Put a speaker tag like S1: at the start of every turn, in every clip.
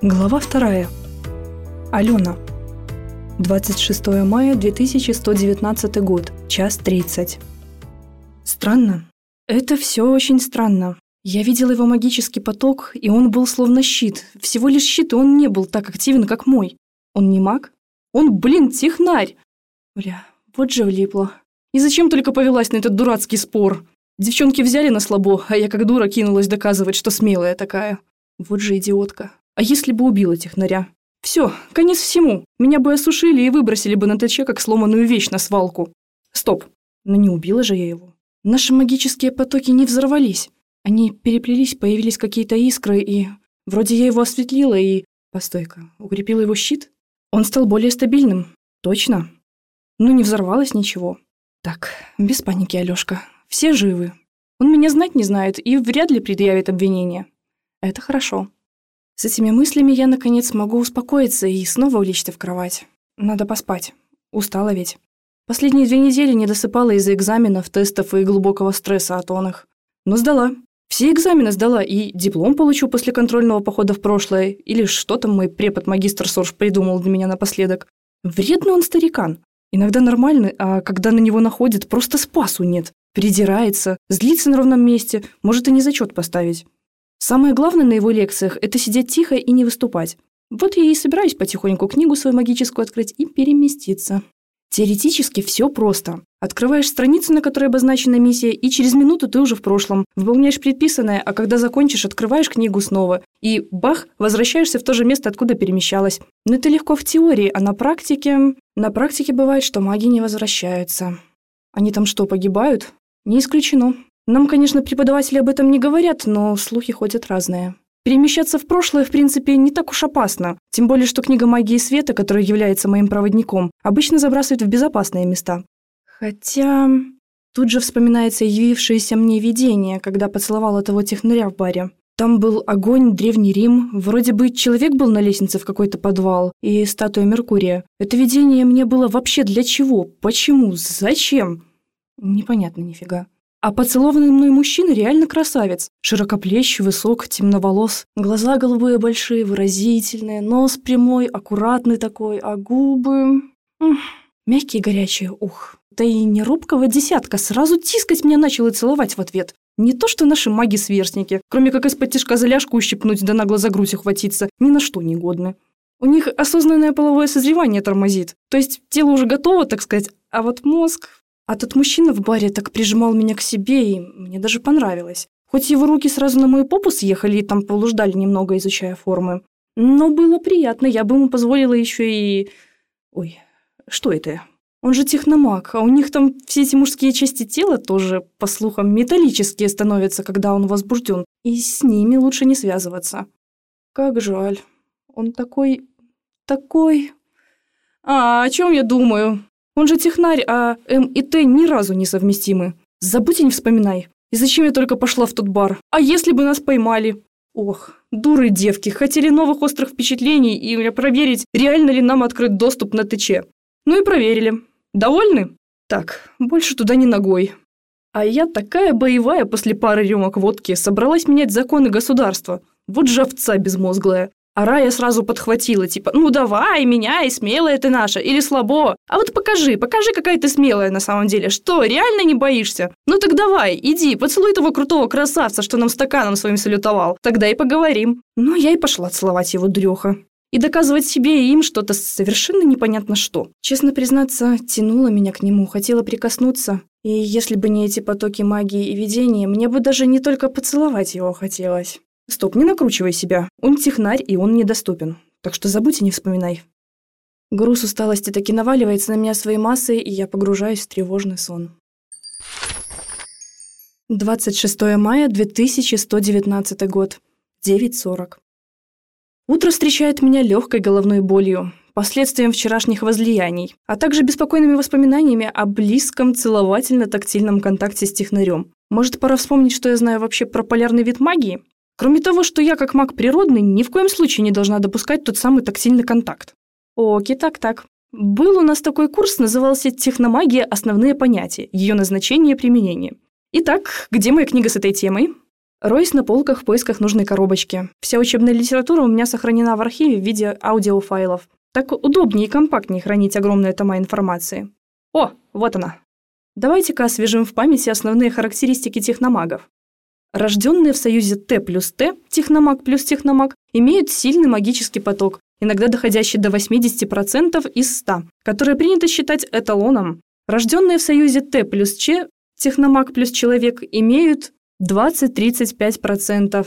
S1: Глава вторая. Алена. 26 мая 2119 год, час 30. Странно. Это все очень странно. Я видела его магический поток, и он был словно щит. Всего лишь щит, и он не был так активен, как мой. Он не маг? Он, блин, технарь! Бля, вот же влипло. И зачем только повелась на этот дурацкий спор? Девчонки взяли на слабо, а я как дура кинулась доказывать, что смелая такая. Вот же идиотка. А если бы убила технаря? Все, конец всему. Меня бы осушили и выбросили бы на ТЧ, как сломанную вещь на свалку. Стоп. Но не убила же я его. Наши магические потоки не взорвались. Они переплелись, появились какие-то искры, и... Вроде я его осветлила и... Постой-ка, укрепила его щит? Он стал более стабильным. Точно. Ну, не взорвалось ничего. Так, без паники, Алёшка. Все живы. Он меня знать не знает и вряд ли предъявит обвинение. Это хорошо. С этими мыслями я, наконец, могу успокоиться и снова улечься в кровать. Надо поспать. Устала ведь. Последние две недели не досыпала из-за экзаменов, тестов и глубокого стресса от оных. Но сдала. Все экзамены сдала, и диплом получу после контрольного похода в прошлое, или что там мой препод-магистр Сорж придумал для меня напоследок. Вредный он старикан. Иногда нормальный, а когда на него находит, просто спасу нет. Придирается, злится на ровном месте, может и не зачет поставить. Самое главное на его лекциях – это сидеть тихо и не выступать. Вот я и собираюсь потихоньку книгу свою магическую открыть и переместиться. Теоретически все просто. Открываешь страницу, на которой обозначена миссия, и через минуту ты уже в прошлом. Выполняешь предписанное, а когда закончишь, открываешь книгу снова. И бах, возвращаешься в то же место, откуда перемещалась. Но это легко в теории, а на практике... На практике бывает, что маги не возвращаются. Они там что, погибают? Не исключено. Нам, конечно, преподаватели об этом не говорят, но слухи ходят разные. Перемещаться в прошлое, в принципе, не так уж опасно. Тем более, что книга магии света, которая является моим проводником, обычно забрасывает в безопасные места. Хотя... Тут же вспоминается явившееся мне видение, когда поцеловала того технаря в баре. Там был огонь, Древний Рим, вроде бы человек был на лестнице в какой-то подвал и статуя Меркурия. Это видение мне было вообще для чего? Почему? Зачем? Непонятно нифига. А поцелованный мной мужчина реально красавец. Широкоплещий, высок, темноволос. Глаза голубые большие, выразительные, нос прямой, аккуратный такой, а губы... Мягкие горячие, ух. Да и не робкого десятка, сразу тискать меня начал и целовать в ответ. Не то что наши маги-сверстники, кроме как из-под тяжка заляжку ущипнуть да нагло за грудь ухватиться, ни на что не годны. У них осознанное половое созревание тормозит. То есть тело уже готово, так сказать, а вот мозг... А тот мужчина в баре так прижимал меня к себе, и мне даже понравилось. Хоть его руки сразу на мою попу съехали и там полуждали немного, изучая формы. Но было приятно, я бы ему позволила еще и... Ой, что это? Он же техномаг, а у них там все эти мужские части тела тоже, по слухам, металлические становятся, когда он возбужден, и с ними лучше не связываться. Как жаль. Он такой... такой... А, о чем я думаю? Он же технарь, а М и Т ни разу не совместимы. Забудь и не вспоминай. И зачем я только пошла в тот бар? А если бы нас поймали? Ох, дуры девки, хотели новых острых впечатлений и проверить, реально ли нам открыт доступ на ТЧ. Ну и проверили. Довольны? Так, больше туда не ногой. А я такая боевая после пары рюмок водки собралась менять законы государства. Вот же овца безмозглая. А Рая сразу подхватила, типа, ну давай, меняй, смелая ты наша, или слабо. А вот покажи, покажи, какая ты смелая на самом деле. Что, реально не боишься? Ну так давай, иди, поцелуй того крутого красавца, что нам стаканом своим салютовал. Тогда и поговорим. Ну, я и пошла целовать его дрёха. И доказывать себе и им что-то совершенно непонятно что. Честно признаться, тянуло меня к нему, хотела прикоснуться. И если бы не эти потоки магии и видения, мне бы даже не только поцеловать его хотелось. Стоп, не накручивай себя. Он технарь, и он недоступен. Так что забудь и не вспоминай. Груз усталости таки наваливается на меня своей массой, и я погружаюсь в тревожный сон. 26 мая 2119 год. 9.40. Утро встречает меня легкой головной болью, последствием вчерашних возлияний, а также беспокойными воспоминаниями о близком целовательно-тактильном контакте с технарем. Может, пора вспомнить, что я знаю вообще про полярный вид магии? Кроме того, что я, как маг природный, ни в коем случае не должна допускать тот самый тактильный контакт. Окей, так-так. Был у нас такой курс, назывался «Техномагия. Основные понятия. Ее назначение и применение». Итак, где моя книга с этой темой? Роюсь на полках в поисках нужной коробочки. Вся учебная литература у меня сохранена в архиве в виде аудиофайлов. Так удобнее и компактнее хранить огромные тома информации. О, вот она. Давайте-ка освежим в памяти основные характеристики техномагов. Рожденные в союзе Т плюс Т, техномаг плюс техномаг, имеют сильный магический поток, иногда доходящий до 80% из 100, который принято считать эталоном. Рожденные в союзе Т плюс Ч, техномаг плюс человек, имеют 20-35%.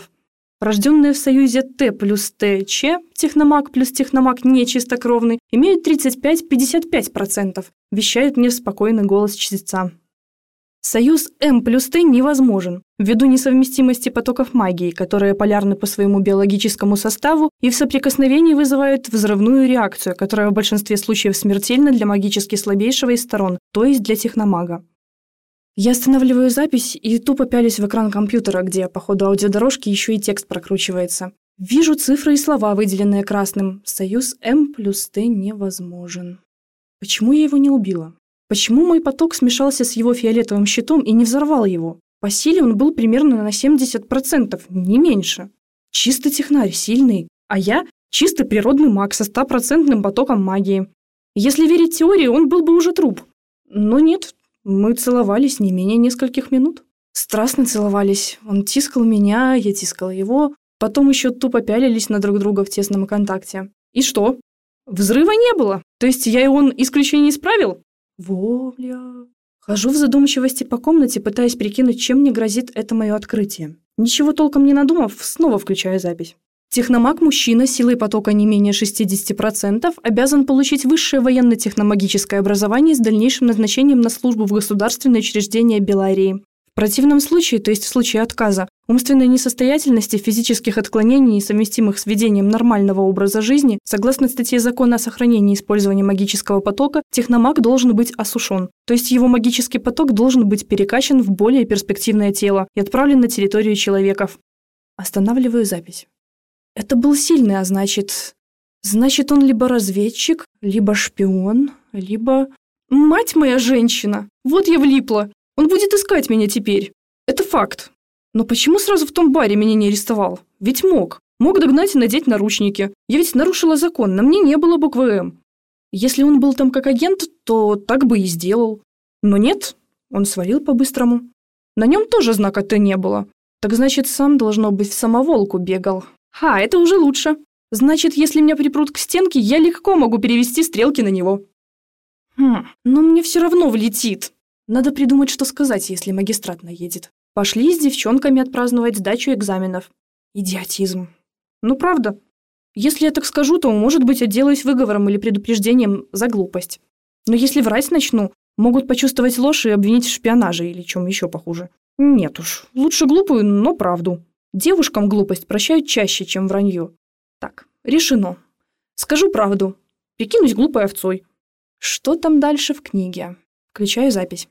S1: Рожденные в союзе Т плюс Т, Ч, техномаг плюс техномаг нечистокровный, имеют 35-55%, вещает мне спокойный голос чтеца. Союз М плюс Т невозможен, ввиду несовместимости потоков магии, которые полярны по своему биологическому составу и в соприкосновении вызывают взрывную реакцию, которая в большинстве случаев смертельна для магически слабейшего из сторон, то есть для техномага. Я останавливаю запись и тупо пялюсь в экран компьютера, где по ходу аудиодорожки еще и текст прокручивается. Вижу цифры и слова, выделенные красным. Союз М плюс Т невозможен. Почему я его не убила? Почему мой поток смешался с его фиолетовым щитом и не взорвал его? По силе он был примерно на 70%, не меньше. Чистый технарь, сильный. А я – чистый природный маг со стопроцентным потоком магии. Если верить теории, он был бы уже труп. Но нет, мы целовались не менее нескольких минут. Страстно целовались. Он тискал меня, я тискала его. Потом еще тупо пялились на друг друга в тесном контакте. И что? Взрыва не было. То есть я и он исключение исправил? Вовля. Хожу в задумчивости по комнате, пытаясь прикинуть, чем мне грозит это мое открытие. Ничего толком не надумав, снова включаю запись. Техномаг-мужчина силой потока не менее 60% обязан получить высшее военно-техномагическое образование с дальнейшим назначением на службу в государственное учреждение Беларии. В противном случае, то есть в случае отказа, умственной несостоятельности, физических отклонений, несовместимых с ведением нормального образа жизни, согласно статье закона о сохранении использования магического потока, техномаг должен быть осушен. То есть его магический поток должен быть перекачан в более перспективное тело и отправлен на территорию человеков. Останавливаю запись. Это был сильный, а значит... Значит, он либо разведчик, либо шпион, либо... Мать моя женщина! Вот я влипла! Он будет искать меня теперь. Это факт. Но почему сразу в том баре меня не арестовал? Ведь мог. Мог догнать и надеть наручники. Я ведь нарушила закон, на мне не было буквы «М». Если он был там как агент, то так бы и сделал. Но нет, он свалил по-быстрому. На нем тоже знака «Т» не было. Так значит, сам, должно быть, в самоволку бегал. Ха, это уже лучше. Значит, если меня припрут к стенке, я легко могу перевести стрелки на него. Хм, но мне все равно влетит. Надо придумать, что сказать, если магистрат наедет. Пошли с девчонками отпраздновать сдачу экзаменов. Идиотизм. Ну, правда. Если я так скажу, то, может быть, отделаюсь выговором или предупреждением за глупость. Но если врать начну, могут почувствовать ложь и обвинить в шпионаже или чем еще похуже. Нет уж, лучше глупую, но правду. Девушкам глупость прощают чаще, чем вранье. Так, решено. Скажу правду. Прикинусь глупой овцой. Что там дальше в книге? Включаю запись.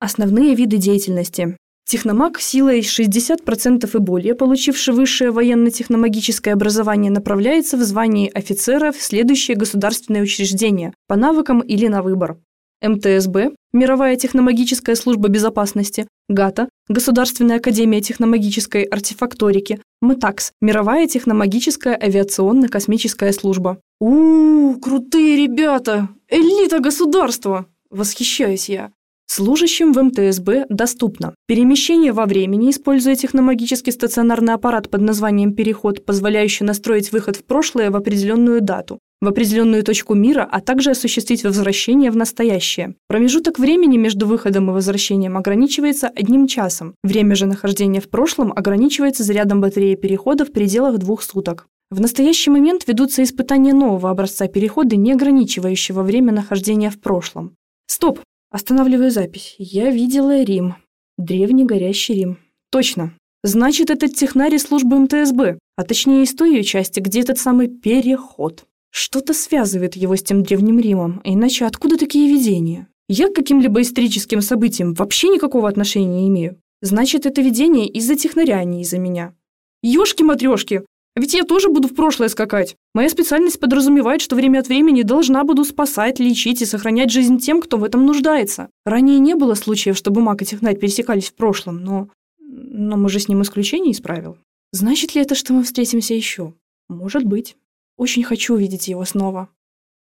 S1: Основные виды деятельности. Техномаг силой 60% и более, получивший высшее военно-техномагическое образование, направляется в звании офицера в следующее государственное учреждение по навыкам или на выбор. МТСБ, Мировая техномагическая служба безопасности, ГАТА, Государственная академия техномагической артефакторики, МТАКС, Мировая техномагическая авиационно-космическая служба. у, -у, -у крутые ребята! Элита государства! Восхищаюсь я. Служащим в МТСБ доступно перемещение во времени, используя техномагический стационарный аппарат под названием «Переход», позволяющий настроить выход в прошлое в определенную дату, в определенную точку мира, а также осуществить возвращение в настоящее. Промежуток времени между выходом и возвращением ограничивается одним часом. Время же нахождения в прошлом ограничивается зарядом батареи перехода в пределах двух суток. В настоящий момент ведутся испытания нового образца перехода, не ограничивающего время нахождения в прошлом. Стоп! Останавливаю запись. Я видела Рим. Древний горящий Рим. Точно. Значит, этот технарий службы МТСБ, а точнее из той ее части, где этот самый переход. Что-то связывает его с тем древним Римом, иначе откуда такие видения? Я к каким-либо историческим событиям вообще никакого отношения не имею. Значит, это видение из-за технаря, а не из-за меня. Ёшки-матрёшки, ведь я тоже буду в прошлое скакать. Моя специальность подразумевает, что время от времени должна буду спасать, лечить и сохранять жизнь тем, кто в этом нуждается. Ранее не было случаев, чтобы маг и технарь пересекались в прошлом, но... Но мы же с ним исключение исправил. Значит ли это, что мы встретимся еще? Может быть. Очень хочу увидеть его снова.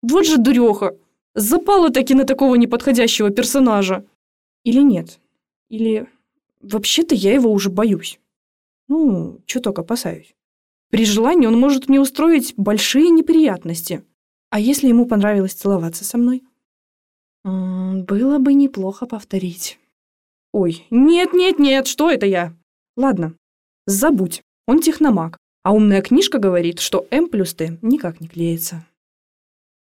S1: Вот же дуреха! Запала таки на такого неподходящего персонажа. Или нет? Или вообще-то я его уже боюсь. Ну, чуток опасаюсь. При желании он может мне устроить большие неприятности. А если ему понравилось целоваться со мной? М -м, было бы неплохо повторить. Ой, нет-нет-нет, что это я? Ладно, забудь, он техномаг. А умная книжка говорит, что М плюс Т никак не клеится.